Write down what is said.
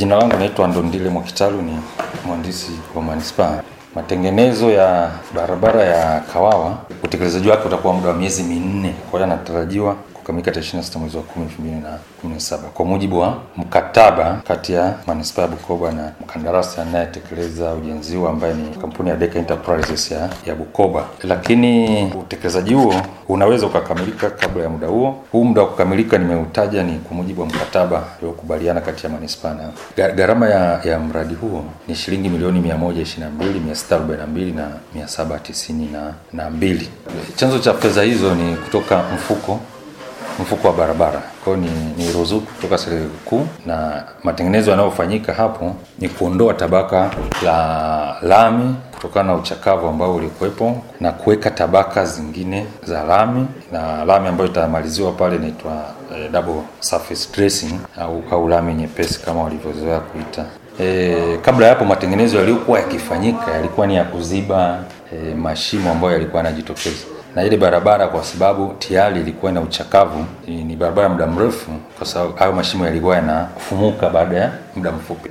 Jina langu naitwa Ndondile Mwakitalu, ni mhandisi wa manispaa. Matengenezo ya barabara ya Kawawa, utekelezaji wake utakuwa muda wa miezi minne, kwa hiyo anatarajiwa kukamilika tarehe 26 mwezi wa 10 2017 kwa mujibu wa mkataba kati ya manispaa ya Bukoba na mkandarasi anayetekeleza ujenzi huo ambaye ni kampuni ya Deka Enterprises ya, ya Bukoba. Lakini utekelezaji huo unaweza ukakamilika kabla ya muda huo. Huu muda wa kukamilika nimeutaja ni kwa mujibu wa mkataba uliokubaliana kati ya manispaa na gharama ya, ya mradi huo ni shilingi milioni 122 642 na 792. Chanzo cha fedha hizo ni kutoka mfuko mfuko wa barabara. Kwa ni, ni ruzuku kutoka serikali kuu, na matengenezo yanayofanyika hapo ni kuondoa tabaka la lami kutokana na uchakavu ambao ulikuwepo na kuweka tabaka zingine za lami, na lami ambayo itamaliziwa pale inaitwa eh, double surface dressing au, au lami nyepesi kama walivyozoea kuita. E, kabla ya hapo matengenezo yaliyokuwa yakifanyika yalikuwa ni ya kuziba e, mashimo ambayo yalikuwa yanajitokeza na ile barabara kwa sababu tayari ilikuwa na uchakavu, ni barabara muda mrefu, kwa sababu hayo mashimo yalikuwa yanafumuka baada ya muda mfupi.